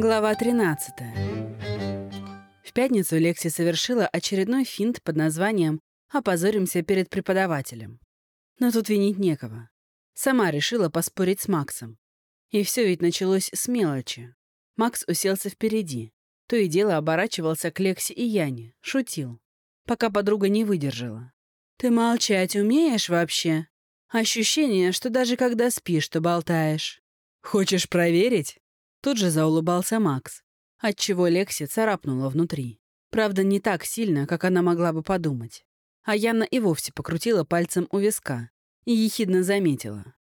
Глава 13. В пятницу Лекси совершила очередной финт под названием «Опозоримся перед преподавателем». Но тут винить некого. Сама решила поспорить с Максом. И все ведь началось с мелочи. Макс уселся впереди. То и дело оборачивался к Лекси и Яне, шутил. Пока подруга не выдержала. «Ты молчать умеешь вообще? Ощущение, что даже когда спишь, то болтаешь. Хочешь проверить?» Тут же заулыбался Макс, отчего Лекси царапнула внутри. Правда, не так сильно, как она могла бы подумать. А Яна и вовсе покрутила пальцем у виска и ехидно заметила.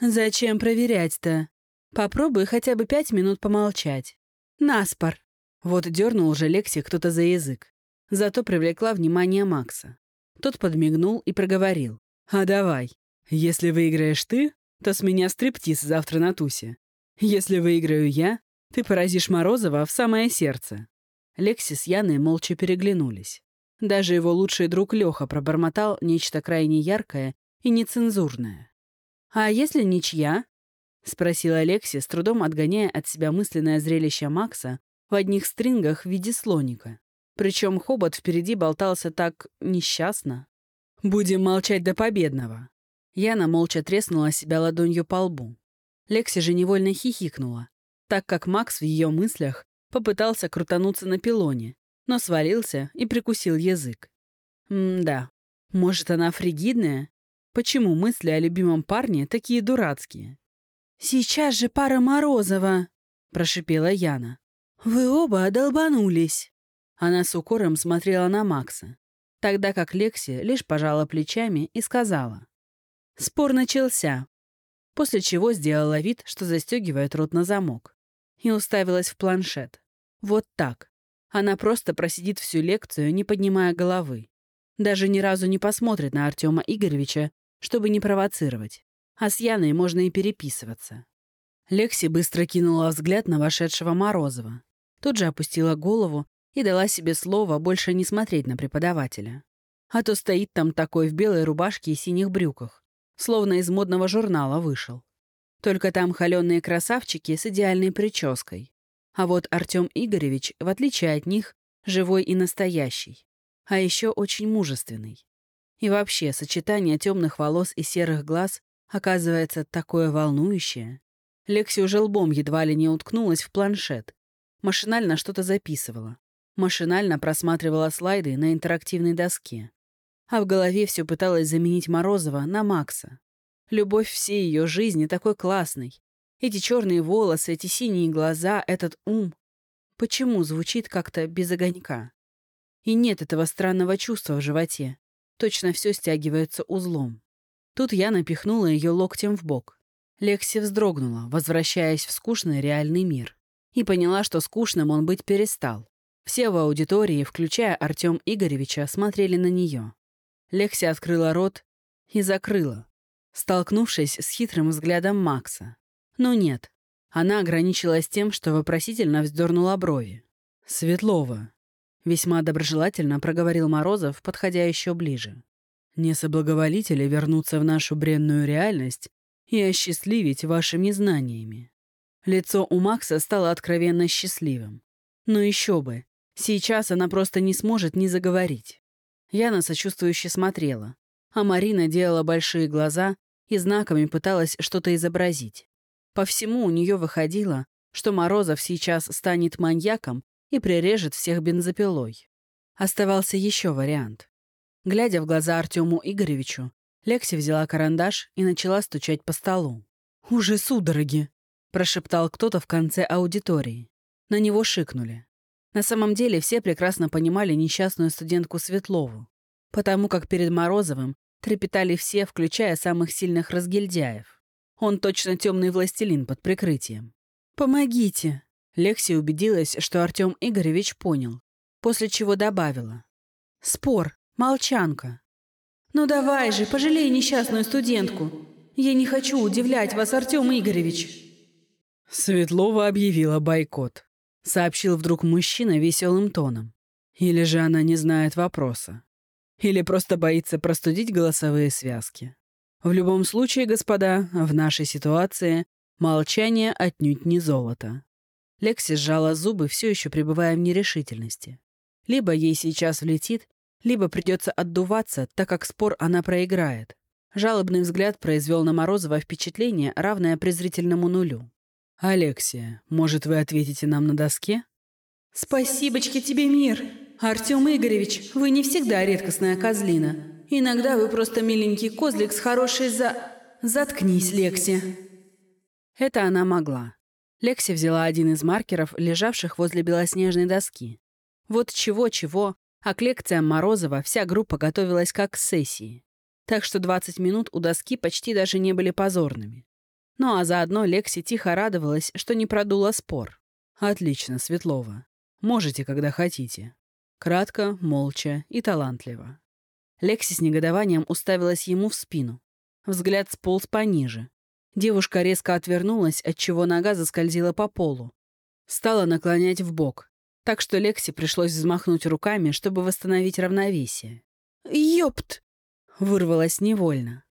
«Зачем проверять-то? Попробуй хотя бы пять минут помолчать. Наспор!» Вот дернул уже Лекси кто-то за язык. Зато привлекла внимание Макса. Тот подмигнул и проговорил. «А давай, если выиграешь ты, то с меня стриптиз завтра на тусе. Если выиграю я, ты поразишь Морозова в самое сердце». Лекси с Яной молча переглянулись. Даже его лучший друг Леха пробормотал нечто крайне яркое и нецензурное. «А если ничья?» — спросила Алекси, с трудом отгоняя от себя мысленное зрелище Макса в одних стрингах в виде слоника. Причем хобот впереди болтался так несчастно. «Будем молчать до победного». Яна молча треснула себя ладонью по лбу. Лекси же невольно хихикнула, так как Макс в ее мыслях попытался крутануться на пилоне, но свалился и прикусил язык. М-да, может, она фригидная? Почему мысли о любимом парне такие дурацкие? «Сейчас же пара Морозова!» — прошипела Яна. «Вы оба одолбанулись!» Она с укором смотрела на Макса, тогда как Лекси лишь пожала плечами и сказала. «Спор начался после чего сделала вид, что застегивает рот на замок, и уставилась в планшет. Вот так. Она просто просидит всю лекцию, не поднимая головы. Даже ни разу не посмотрит на Артема Игоревича, чтобы не провоцировать. А с Яной можно и переписываться. Лекси быстро кинула взгляд на вошедшего Морозова. Тут же опустила голову и дала себе слово больше не смотреть на преподавателя. А то стоит там такой в белой рубашке и синих брюках словно из модного журнала вышел. Только там холеные красавчики с идеальной прической. А вот Артем Игоревич, в отличие от них, живой и настоящий. А еще очень мужественный. И вообще, сочетание темных волос и серых глаз оказывается такое волнующее. Лекси уже лбом едва ли не уткнулась в планшет. Машинально что-то записывала. Машинально просматривала слайды на интерактивной доске а в голове все пыталась заменить Морозова на Макса. Любовь всей ее жизни такой классной. Эти черные волосы, эти синие глаза, этот ум. Почему звучит как-то без огонька? И нет этого странного чувства в животе. Точно все стягивается узлом. Тут я напихнула ее локтем в бок. Лекси вздрогнула, возвращаясь в скучный реальный мир. И поняла, что скучным он быть перестал. Все в аудитории, включая Артем Игоревича, смотрели на нее. Лекси открыла рот и закрыла, столкнувшись с хитрым взглядом Макса. Но нет, она ограничилась тем, что вопросительно вздернула брови. «Светлова», — весьма доброжелательно проговорил Морозов, подходя еще ближе. «Не соблаговолите ли вернуться в нашу бренную реальность и осчастливить вашими знаниями?» Лицо у Макса стало откровенно счастливым. Но еще бы, сейчас она просто не сможет ни заговорить. Яна сочувствующе смотрела, а Марина делала большие глаза и знаками пыталась что-то изобразить. По всему у нее выходило, что Морозов сейчас станет маньяком и прирежет всех бензопилой. Оставался еще вариант. Глядя в глаза Артему Игоревичу, Лекси взяла карандаш и начала стучать по столу. «Уже судороги!» — прошептал кто-то в конце аудитории. На него шикнули. На самом деле все прекрасно понимали несчастную студентку Светлову, потому как перед Морозовым трепетали все, включая самых сильных разгильдяев. Он точно темный властелин под прикрытием. «Помогите!» Лекси убедилась, что Артем Игоревич понял, после чего добавила. «Спор, молчанка». «Ну давай же, пожалей несчастную студентку. Я не хочу удивлять вас, Артем Игоревич». Светлова объявила бойкот. — сообщил вдруг мужчина веселым тоном. Или же она не знает вопроса. Или просто боится простудить голосовые связки. В любом случае, господа, в нашей ситуации молчание отнюдь не золото. Лекси сжала зубы, все еще пребывая в нерешительности. Либо ей сейчас влетит, либо придется отдуваться, так как спор она проиграет. Жалобный взгляд произвел на Морозова впечатление, равное презрительному нулю. «Алексия, может, вы ответите нам на доске?» «Спасибочки тебе, мир! Артем Игоревич, вы не всегда редкостная козлина. Иногда вы просто миленький козлик с хорошей за... Заткнись, Лекси!» Это она могла. Лекси взяла один из маркеров, лежавших возле белоснежной доски. Вот чего-чего, а к лекциям Морозова вся группа готовилась как к сессии так что 20 минут у доски почти даже не были позорными. Ну а заодно Лекси тихо радовалась, что не продула спор. «Отлично, Светлова. Можете, когда хотите». Кратко, молча и талантливо. Лекси с негодованием уставилась ему в спину. Взгляд сполз пониже. Девушка резко отвернулась, отчего нога заскользила по полу. Стала наклонять в бок, так что Лекси пришлось взмахнуть руками, чтобы восстановить равновесие. «Ёпт!» Вырвалась невольно.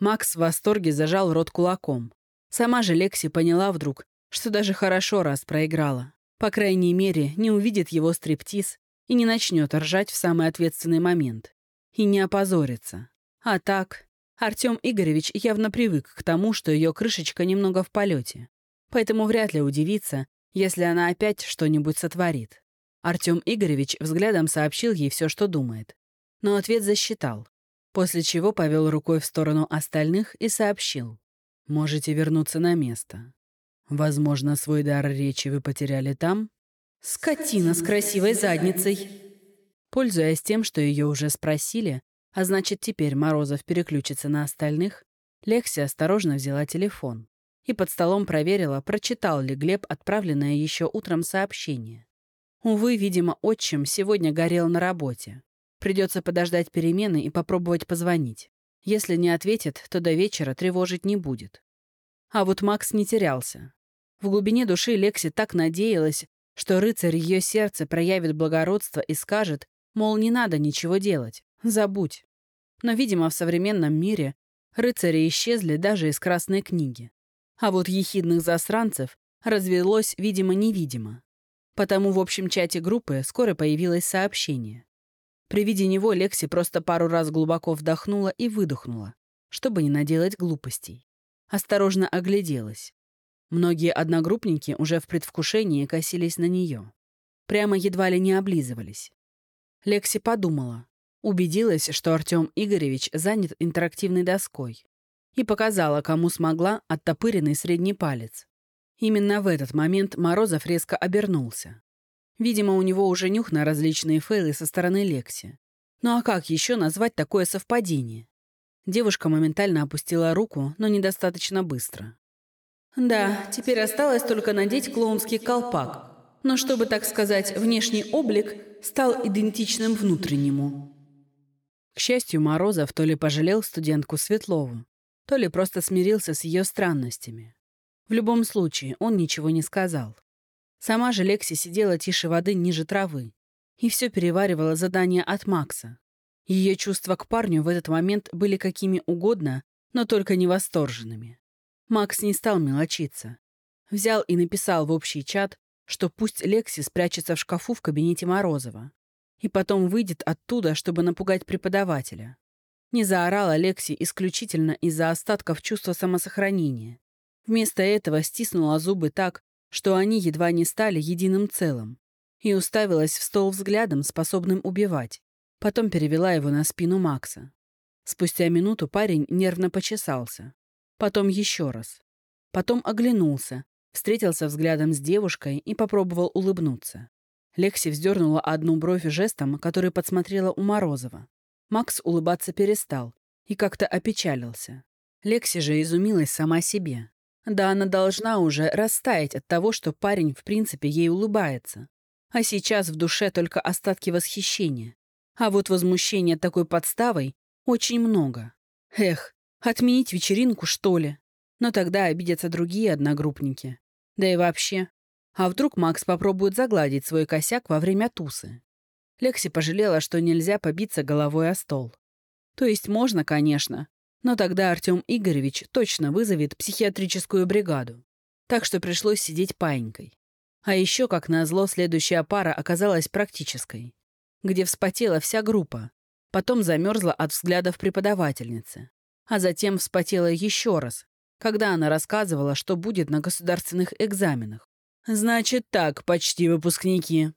Макс в восторге зажал рот кулаком. Сама же Лекси поняла вдруг, что даже хорошо раз проиграла. По крайней мере, не увидит его стриптиз и не начнет ржать в самый ответственный момент. И не опозорится. А так, Артем Игоревич явно привык к тому, что ее крышечка немного в полете. Поэтому вряд ли удивится, если она опять что-нибудь сотворит. Артем Игоревич взглядом сообщил ей все, что думает. Но ответ засчитал после чего повел рукой в сторону остальных и сообщил. «Можете вернуться на место. Возможно, свой дар речи вы потеряли там?» «Скотина с красивой задницей!» Пользуясь тем, что ее уже спросили, а значит, теперь Морозов переключится на остальных, Лекси осторожно взяла телефон и под столом проверила, прочитал ли Глеб отправленное еще утром сообщение. Увы, видимо, отчим сегодня горел на работе. Придется подождать перемены и попробовать позвонить. Если не ответит, то до вечера тревожить не будет. А вот Макс не терялся. В глубине души Лекси так надеялась, что рыцарь ее сердца проявит благородство и скажет, мол, не надо ничего делать, забудь. Но, видимо, в современном мире рыцари исчезли даже из Красной книги. А вот ехидных засранцев развелось, видимо-невидимо. Потому в общем чате группы скоро появилось сообщение. При виде него Лекси просто пару раз глубоко вдохнула и выдохнула, чтобы не наделать глупостей. Осторожно огляделась. Многие одногруппники уже в предвкушении косились на нее. Прямо едва ли не облизывались. Лекси подумала. Убедилась, что Артем Игоревич занят интерактивной доской. И показала, кому смогла, оттопыренный средний палец. Именно в этот момент Морозов резко обернулся. Видимо, у него уже нюх на различные фейлы со стороны Лекси. Ну а как еще назвать такое совпадение? Девушка моментально опустила руку, но недостаточно быстро. Да, теперь осталось только надеть клоунский колпак. Но чтобы, так сказать, внешний облик стал идентичным внутреннему. К счастью, Морозов то ли пожалел студентку Светлову, то ли просто смирился с ее странностями. В любом случае, он ничего не сказал. Сама же Лекси сидела тише воды ниже травы и все переваривала задание от Макса. Ее чувства к парню в этот момент были какими угодно, но только не восторженными. Макс не стал мелочиться. Взял и написал в общий чат, что пусть Лекси спрячется в шкафу в кабинете Морозова и потом выйдет оттуда, чтобы напугать преподавателя. Не заорала Лекси исключительно из-за остатков чувства самосохранения. Вместо этого стиснула зубы так, что они едва не стали единым целым, и уставилась в стол взглядом, способным убивать. Потом перевела его на спину Макса. Спустя минуту парень нервно почесался. Потом еще раз. Потом оглянулся, встретился взглядом с девушкой и попробовал улыбнуться. Лекси вздернула одну бровь жестом, который подсмотрела у Морозова. Макс улыбаться перестал и как-то опечалился. Лекси же изумилась сама себе. Да она должна уже растаять от того, что парень в принципе ей улыбается. А сейчас в душе только остатки восхищения. А вот возмущения такой подставой очень много. Эх, отменить вечеринку, что ли? Но тогда обидятся другие одногруппники. Да и вообще. А вдруг Макс попробует загладить свой косяк во время тусы? Лекси пожалела, что нельзя побиться головой о стол. То есть можно, конечно, но тогда Артем Игоревич точно вызовет психиатрическую бригаду. Так что пришлось сидеть паинькой. А еще, как назло, следующая пара оказалась практической, где вспотела вся группа, потом замерзла от взглядов преподавательницы, а затем вспотела еще раз, когда она рассказывала, что будет на государственных экзаменах. «Значит так, почти выпускники».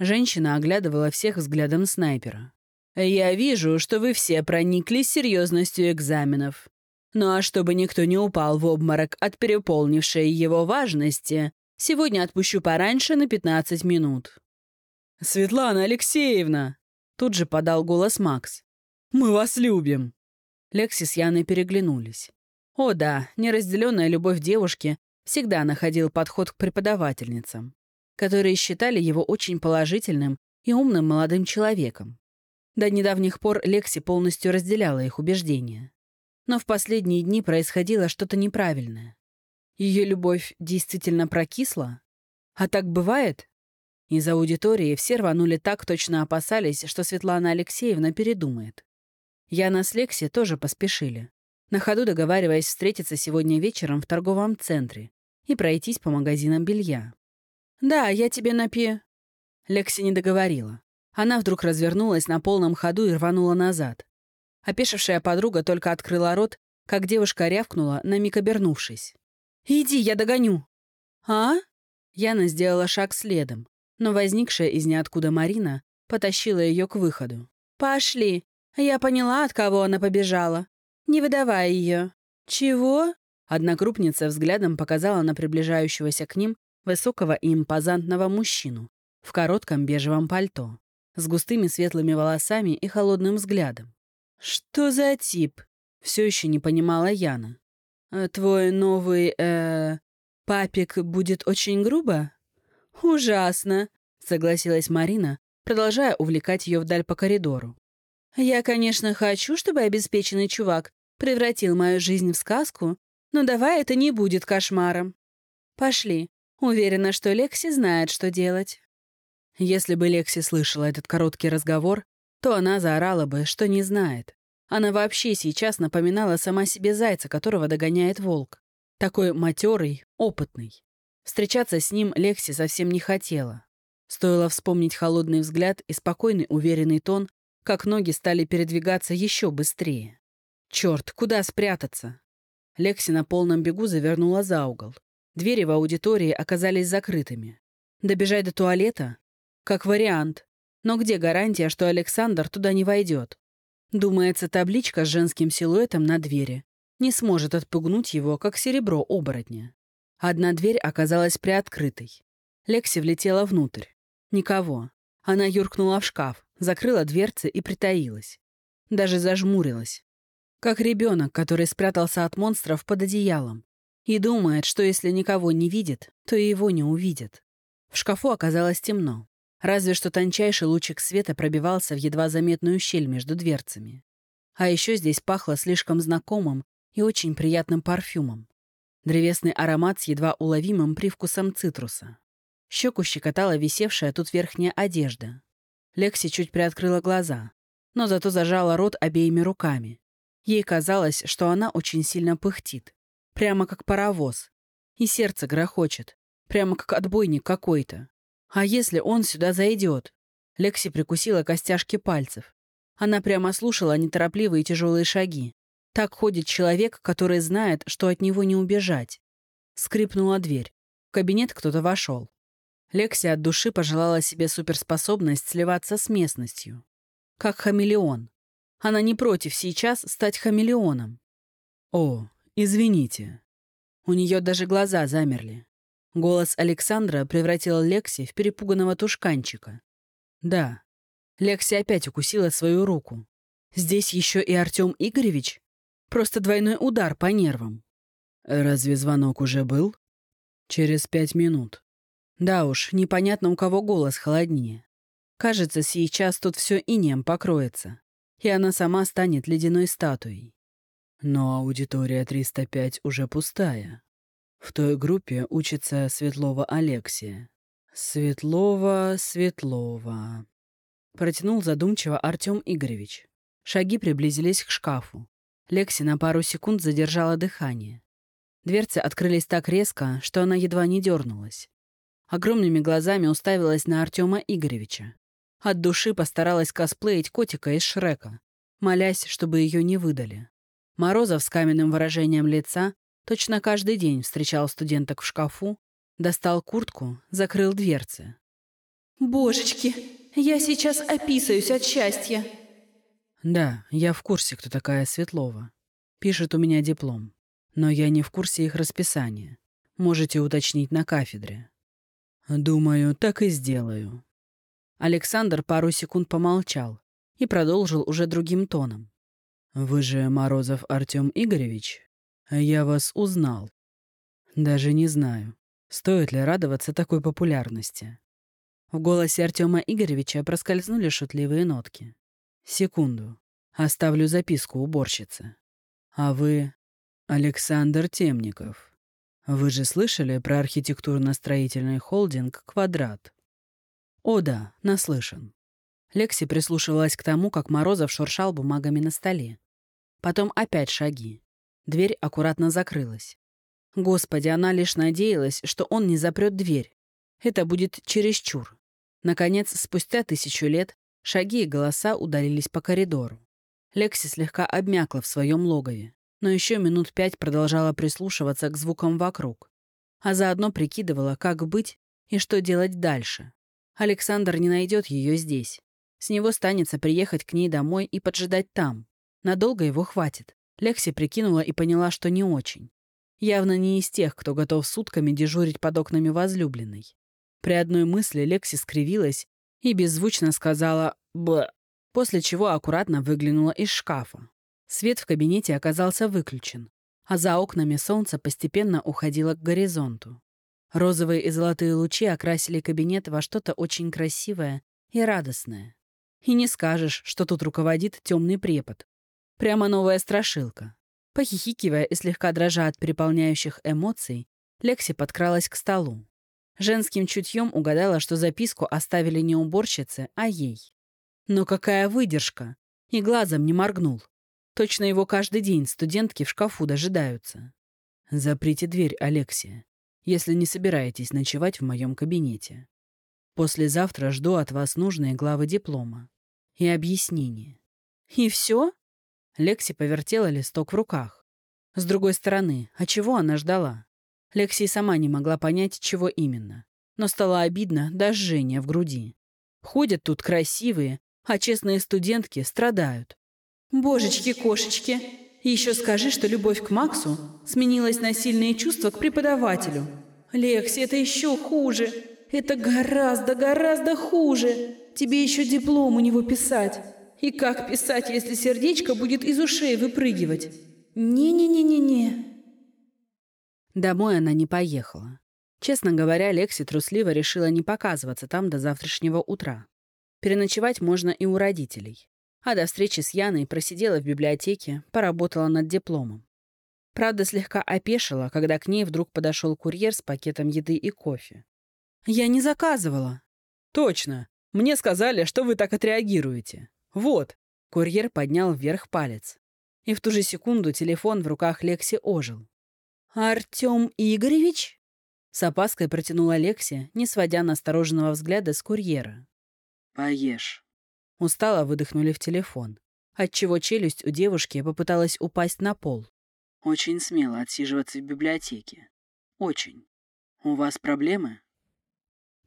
Женщина оглядывала всех взглядом снайпера. «Я вижу, что вы все прониклись серьезностью экзаменов. Ну а чтобы никто не упал в обморок от переполнившей его важности, сегодня отпущу пораньше на 15 минут». «Светлана Алексеевна!» Тут же подал голос Макс. «Мы вас любим!» Лекси с Яной переглянулись. О да, неразделенная любовь девушки всегда находил подход к преподавательницам, которые считали его очень положительным и умным молодым человеком. До недавних пор Лекси полностью разделяла их убеждения. Но в последние дни происходило что-то неправильное. Ее любовь действительно прокисла? А так бывает? Из аудитории все рванули так, точно опасались, что Светлана Алексеевна передумает. Яна с Лекси тоже поспешили, на ходу договариваясь встретиться сегодня вечером в торговом центре и пройтись по магазинам белья. «Да, я тебе напи...» Лекси не договорила. Она вдруг развернулась на полном ходу и рванула назад. Опешившая подруга только открыла рот, как девушка рявкнула, на миг обернувшись. «Иди, я догоню!» «А?» Яна сделала шаг следом, но возникшая из ниоткуда Марина потащила ее к выходу. «Пошли! Я поняла, от кого она побежала. Не выдавай ее». «Чего?» Однокрупница взглядом показала на приближающегося к ним высокого и импозантного мужчину в коротком бежевом пальто, с густыми светлыми волосами и холодным взглядом. «Что за тип?» — все еще не понимала Яна. «Э, «Твой новый, э папик будет очень грубо?» «Ужасно», — согласилась Марина, продолжая увлекать ее вдаль по коридору. «Я, конечно, хочу, чтобы обеспеченный чувак превратил мою жизнь в сказку, но давай это не будет кошмаром. Пошли. Уверена, что Лекси знает, что делать». Если бы Лекси слышала этот короткий разговор, то она заорала бы, что не знает. Она вообще сейчас напоминала сама себе зайца, которого догоняет волк. Такой матерый, опытный. Встречаться с ним Лекси совсем не хотела. Стоило вспомнить холодный взгляд и спокойный, уверенный тон, как ноги стали передвигаться еще быстрее. Черт, куда спрятаться? Лекси на полном бегу завернула за угол. Двери в аудитории оказались закрытыми. Добежать до туалета? Как вариант. Но где гарантия, что Александр туда не войдет? Думается, табличка с женским силуэтом на двери не сможет отпугнуть его, как серебро оборотня. Одна дверь оказалась приоткрытой. Лекси влетела внутрь. Никого. Она юркнула в шкаф, закрыла дверцы и притаилась. Даже зажмурилась. Как ребенок, который спрятался от монстров под одеялом и думает, что если никого не видит, то и его не увидят. В шкафу оказалось темно. Разве что тончайший лучик света пробивался в едва заметную щель между дверцами. А еще здесь пахло слишком знакомым и очень приятным парфюмом. Древесный аромат с едва уловимым привкусом цитруса. Щеку щекотала висевшая тут верхняя одежда. Лекси чуть приоткрыла глаза, но зато зажала рот обеими руками. Ей казалось, что она очень сильно пыхтит. Прямо как паровоз. И сердце грохочет. Прямо как отбойник какой-то. А если он сюда зайдет? Лекси прикусила костяшки пальцев. Она прямо слушала неторопливые тяжелые шаги. Так ходит человек, который знает, что от него не убежать. Скрипнула дверь. В кабинет кто-то вошел. Лекси от души пожелала себе суперспособность сливаться с местностью. Как хамелеон. Она не против сейчас стать хамелеоном. О, извините. У нее даже глаза замерли. Голос Александра превратил Лекси в перепуганного тушканчика. Да. Лекси опять укусила свою руку. Здесь еще и Артем Игоревич? Просто двойной удар по нервам. Разве звонок уже был? Через пять минут. Да уж, непонятно, у кого голос холоднее. Кажется, сейчас тут все инеем покроется, и она сама станет ледяной статуей. Но аудитория 305 уже пустая. В той группе учится Светлова Алексия. Светлова, Светлова. Протянул задумчиво Артем Игоревич. Шаги приблизились к шкафу. Лекси на пару секунд задержала дыхание. Дверцы открылись так резко, что она едва не дернулась. Огромными глазами уставилась на Артема Игоревича. От души постаралась косплеить котика из Шрека, молясь, чтобы ее не выдали. Морозов с каменным выражением лица точно каждый день встречал студенток в шкафу, достал куртку, закрыл дверцы. «Божечки, я сейчас описаюсь от счастья!» «Да, я в курсе, кто такая Светлова. Пишет у меня диплом. Но я не в курсе их расписания. Можете уточнить на кафедре». «Думаю, так и сделаю». Александр пару секунд помолчал и продолжил уже другим тоном. «Вы же Морозов Артем Игоревич? Я вас узнал. Даже не знаю, стоит ли радоваться такой популярности». В голосе Артема Игоревича проскользнули шутливые нотки. «Секунду. Оставлю записку уборщице. А вы Александр Темников. Вы же слышали про архитектурно-строительный холдинг «Квадрат»?» «О да, наслышан». Лекси прислушивалась к тому, как Морозов шуршал бумагами на столе. Потом опять шаги. Дверь аккуратно закрылась. Господи, она лишь надеялась, что он не запрет дверь. Это будет чересчур. Наконец, спустя тысячу лет, шаги и голоса удалились по коридору. Лекси слегка обмякла в своем логове, но еще минут пять продолжала прислушиваться к звукам вокруг, а заодно прикидывала, как быть и что делать дальше. Александр не найдет ее здесь. С него станется приехать к ней домой и поджидать там. Надолго его хватит. Лекси прикинула и поняла, что не очень. Явно не из тех, кто готов сутками дежурить под окнами возлюбленной. При одной мысли Лекси скривилась и беззвучно сказала «б», после чего аккуратно выглянула из шкафа. Свет в кабинете оказался выключен, а за окнами солнце постепенно уходило к горизонту. Розовые и золотые лучи окрасили кабинет во что-то очень красивое и радостное. И не скажешь, что тут руководит темный препод. Прямо новая страшилка. Похихикивая и слегка дрожа от переполняющих эмоций, Лекси подкралась к столу. Женским чутьем угадала, что записку оставили не уборщице, а ей. Но какая выдержка! И глазом не моргнул. Точно его каждый день студентки в шкафу дожидаются. Заприте дверь, Алексия, если не собираетесь ночевать в моем кабинете. Послезавтра жду от вас нужные главы диплома и объяснения. И все? Лекси повертела листок в руках. С другой стороны, а чего она ждала? Лекси сама не могла понять, чего именно. Но стало обидно до жжения в груди. Ходят тут красивые, а честные студентки страдают. Божечки-кошечки, еще скажи, что любовь к Максу сменилась на сильные чувства к преподавателю. Лекси, это еще хуже. Это гораздо-гораздо хуже. Тебе еще диплом у него писать. И как писать, если сердечко будет из ушей выпрыгивать? Не-не-не-не-не. Домой она не поехала. Честно говоря, Лекси трусливо решила не показываться там до завтрашнего утра. Переночевать можно и у родителей. А до встречи с Яной просидела в библиотеке, поработала над дипломом. Правда, слегка опешила, когда к ней вдруг подошел курьер с пакетом еды и кофе. «Я не заказывала». «Точно. Мне сказали, что вы так отреагируете. Вот». Курьер поднял вверх палец. И в ту же секунду телефон в руках Лекси ожил. «Артем Игоревич?» С опаской протянула Лекси, не сводя настороженного взгляда с курьера. «Поешь». Устало выдохнули в телефон, отчего челюсть у девушки попыталась упасть на пол. «Очень смело отсиживаться в библиотеке. Очень. У вас проблемы?»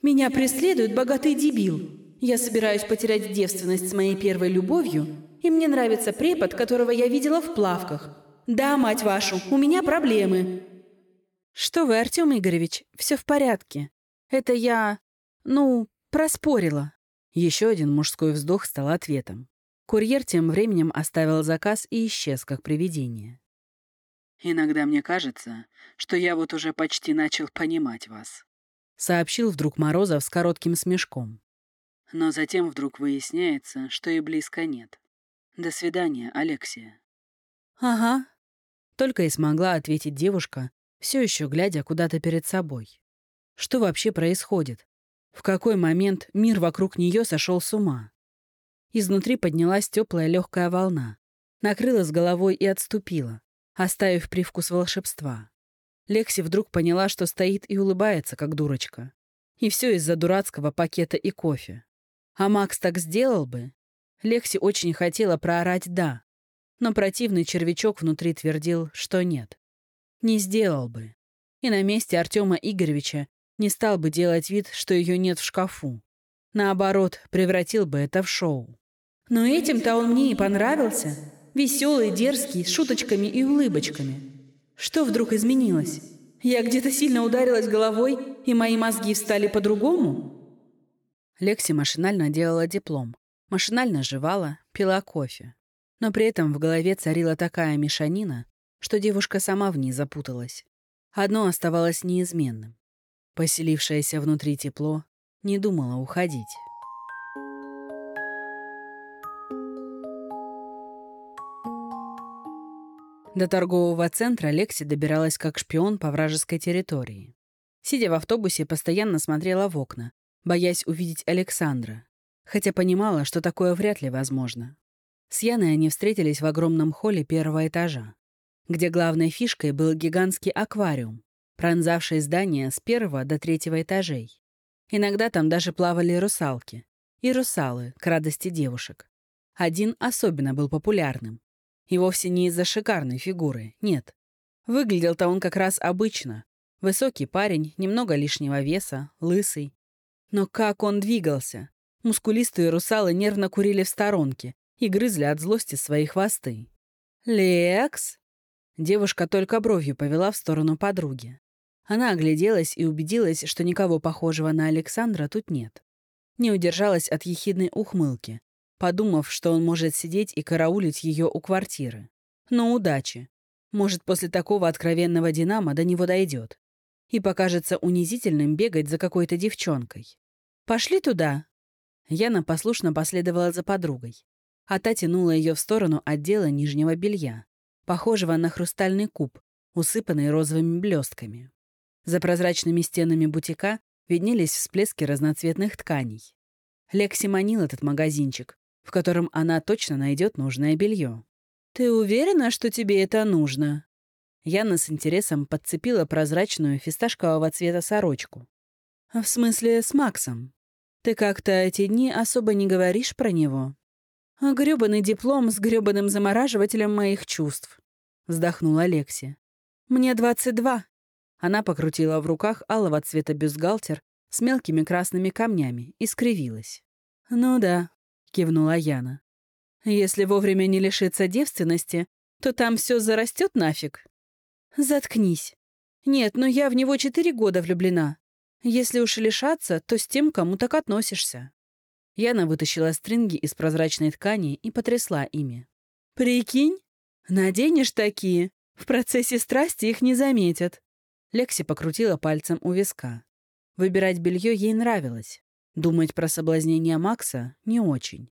«Меня преследует богатый дебил. Я собираюсь потерять девственность с моей первой любовью, и мне нравится препод, которого я видела в плавках. Да, мать вашу, у меня проблемы». «Что вы, Артем Игоревич, все в порядке. Это я, ну, проспорила». Еще один мужской вздох стал ответом. Курьер тем временем оставил заказ и исчез, как привидение. «Иногда мне кажется, что я вот уже почти начал понимать вас», — сообщил вдруг Морозов с коротким смешком. Но затем вдруг выясняется, что и близко нет. До свидания, Алексия. «Ага», — только и смогла ответить девушка, все еще глядя куда-то перед собой. Что вообще происходит? В какой момент мир вокруг нее сошел с ума? Изнутри поднялась теплая легкая волна, накрыла с головой и отступила, оставив привкус волшебства. Лекси вдруг поняла, что стоит и улыбается, как дурочка. И все из-за дурацкого пакета и кофе. А Макс так сделал бы? Лекси очень хотела проорать «да», но противный червячок внутри твердил, что нет. Не сделал бы. И на месте Артема Игоревича не стал бы делать вид, что ее нет в шкафу. Наоборот, превратил бы это в шоу. Но этим-то он мне и понравился. Веселый, дерзкий, с шуточками и улыбочками. Что вдруг изменилось? Я где-то сильно ударилась головой, и мои мозги встали по-другому? Лекси машинально делала диплом. Машинально жевала, пила кофе. Но при этом в голове царила такая мешанина, что девушка сама в ней запуталась. Одно оставалось неизменным. Поселившееся внутри тепло не думала уходить. До торгового центра Лекси добиралась как шпион по вражеской территории. Сидя в автобусе, постоянно смотрела в окна, боясь увидеть Александра, хотя понимала, что такое вряд ли возможно. С Яной они встретились в огромном холле первого этажа, где главной фишкой был гигантский аквариум, пронзавший здание с первого до третьего этажей. Иногда там даже плавали русалки. И русалы, к радости девушек. Один особенно был популярным. И вовсе не из-за шикарной фигуры, нет. Выглядел-то он как раз обычно. Высокий парень, немного лишнего веса, лысый. Но как он двигался! Мускулистые русалы нервно курили в сторонке и грызли от злости свои хвосты. «Лекс?» Девушка только бровью повела в сторону подруги. Она огляделась и убедилась, что никого похожего на Александра тут нет. Не удержалась от ехидной ухмылки, подумав, что он может сидеть и караулить ее у квартиры. Но удачи. Может, после такого откровенного «Динамо» до него дойдет. И покажется унизительным бегать за какой-то девчонкой. «Пошли туда!» Яна послушно последовала за подругой, а та тянула ее в сторону отдела нижнего белья, похожего на хрустальный куб, усыпанный розовыми блестками. За прозрачными стенами бутика виднелись всплески разноцветных тканей. Лекси манил этот магазинчик, в котором она точно найдет нужное белье. «Ты уверена, что тебе это нужно?» Яна с интересом подцепила прозрачную фисташкового цвета сорочку. «В смысле, с Максом? Ты как-то эти дни особо не говоришь про него?» «Грёбаный диплом с грёбаным замораживателем моих чувств», — вздохнула Лекси. «Мне 22». Она покрутила в руках алого цвета бюстгальтер с мелкими красными камнями и скривилась. «Ну да, — кивнула Яна. «Если вовремя не лишиться девственности, то там все зарастет нафиг». «Заткнись. Нет, но я в него четыре года влюблена. Если уж лишаться, то с тем, кому так относишься». Яна вытащила стринги из прозрачной ткани и потрясла ими. «Прикинь, наденешь такие, в процессе страсти их не заметят». Лекси покрутила пальцем у виска. Выбирать белье ей нравилось. Думать про соблазнение Макса не очень.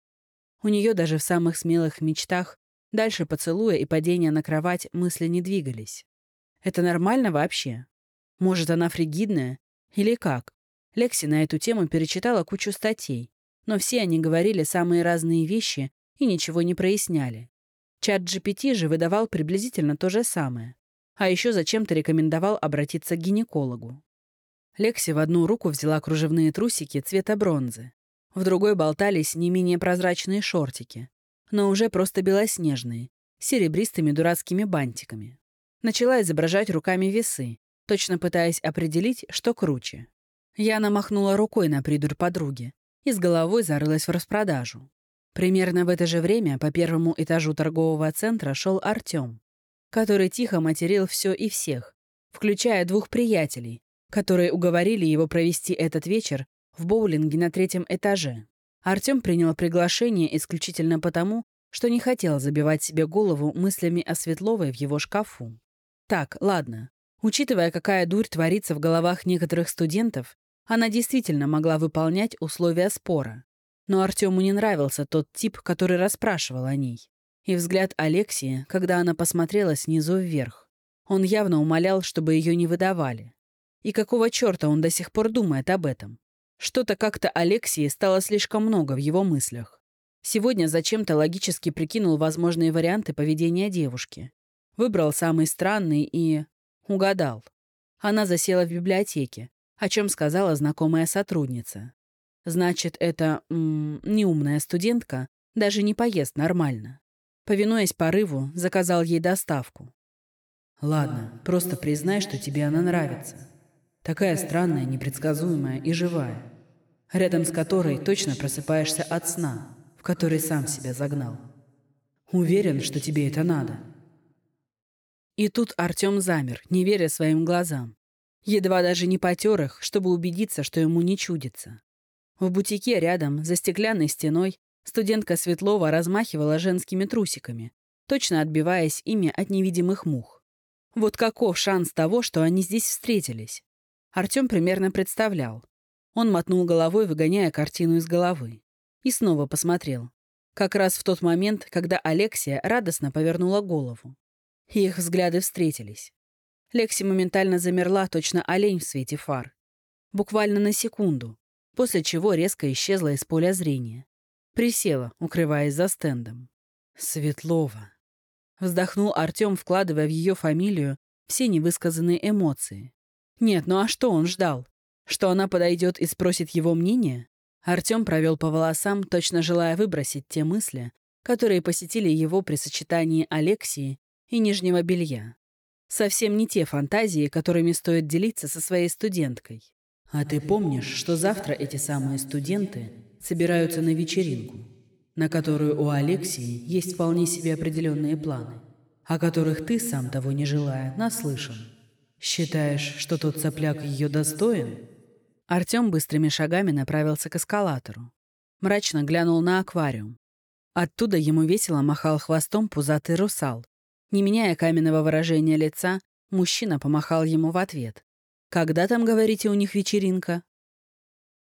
У нее даже в самых смелых мечтах дальше поцелуя и падения на кровать мысли не двигались. Это нормально вообще? Может, она фригидная? Или как? Лекси на эту тему перечитала кучу статей, но все они говорили самые разные вещи и ничего не проясняли. Чат GPT же выдавал приблизительно то же самое. А еще зачем-то рекомендовал обратиться к гинекологу. Лекси в одну руку взяла кружевные трусики цвета бронзы. В другой болтались не менее прозрачные шортики, но уже просто белоснежные, с серебристыми дурацкими бантиками. Начала изображать руками весы, точно пытаясь определить, что круче. Яна махнула рукой на придур подруги и с головой зарылась в распродажу. Примерно в это же время по первому этажу торгового центра шел Артем, который тихо материл все и всех, включая двух приятелей, которые уговорили его провести этот вечер в боулинге на третьем этаже. Артем принял приглашение исключительно потому, что не хотел забивать себе голову мыслями о Светловой в его шкафу. Так, ладно. Учитывая, какая дурь творится в головах некоторых студентов, она действительно могла выполнять условия спора. Но Артему не нравился тот тип, который расспрашивал о ней. И взгляд Алексии, когда она посмотрела снизу вверх. Он явно умолял, чтобы ее не выдавали. И какого черта он до сих пор думает об этом? Что-то как-то Алексии стало слишком много в его мыслях. Сегодня зачем-то логически прикинул возможные варианты поведения девушки. Выбрал самый странный и... угадал. Она засела в библиотеке, о чем сказала знакомая сотрудница. Значит, эта м, неумная студентка даже не поест нормально. Повинуясь порыву, заказал ей доставку. «Ладно, просто признай, что тебе она нравится. Такая странная, непредсказуемая и живая, рядом с которой точно просыпаешься от сна, в который сам себя загнал. Уверен, что тебе это надо». И тут Артем замер, не веря своим глазам. Едва даже не потер их, чтобы убедиться, что ему не чудится. В бутике рядом, за стеклянной стеной, студентка Светлова размахивала женскими трусиками, точно отбиваясь ими от невидимых мух. Вот каков шанс того, что они здесь встретились? Артем примерно представлял. Он мотнул головой, выгоняя картину из головы. И снова посмотрел. Как раз в тот момент, когда Алексия радостно повернула голову. Их взгляды встретились. Лекси моментально замерла, точно олень в свете фар. Буквально на секунду, после чего резко исчезла из поля зрения. Присела, укрываясь за стендом. «Светлова», Вздохнул Артем, вкладывая в ее фамилию все невысказанные эмоции. Нет, ну а что он ждал? Что она подойдет и спросит его мнение? Артем провел по волосам, точно желая выбросить те мысли, которые посетили его при сочетании Алексии и нижнего белья. Совсем не те фантазии, которыми стоит делиться со своей студенткой. «А ты помнишь, что завтра эти самые студенты собираются на вечеринку?» на которую у Алексии есть вполне себе определенные планы, о которых ты, сам того не желая, наслышан. Считаешь, что тот сопляк ее достоин?» Артем быстрыми шагами направился к эскалатору. Мрачно глянул на аквариум. Оттуда ему весело махал хвостом пузатый русал. Не меняя каменного выражения лица, мужчина помахал ему в ответ. «Когда там, говорите, у них вечеринка?»